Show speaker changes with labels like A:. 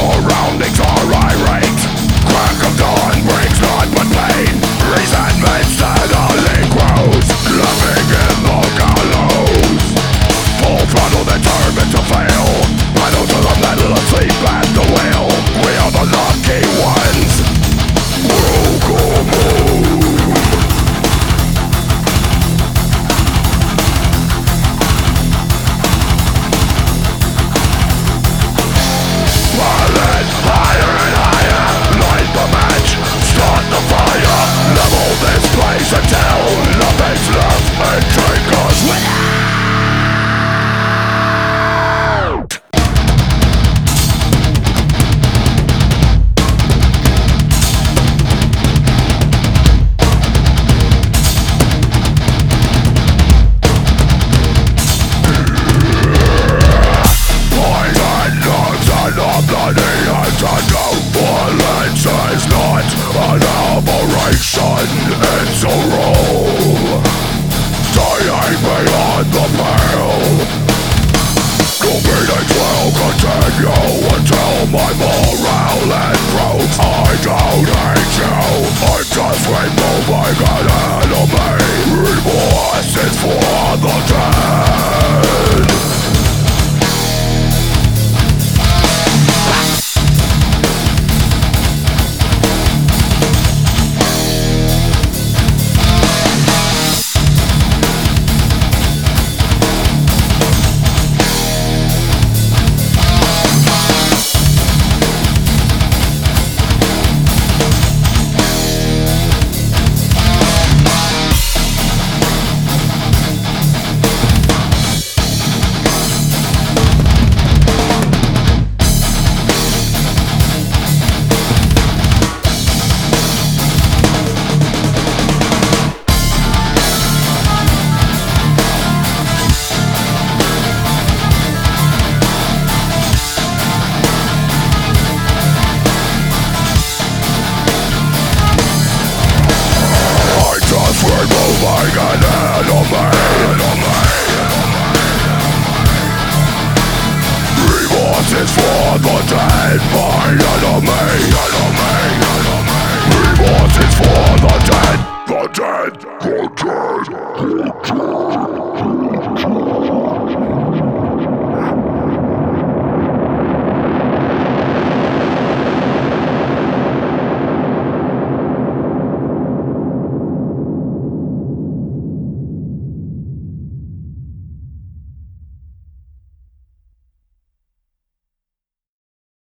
A: surroundings Nation, it's a roll. Dying beyond the pale is for the dead enemy is for the dead. The dead. The dead. The dead, the dead.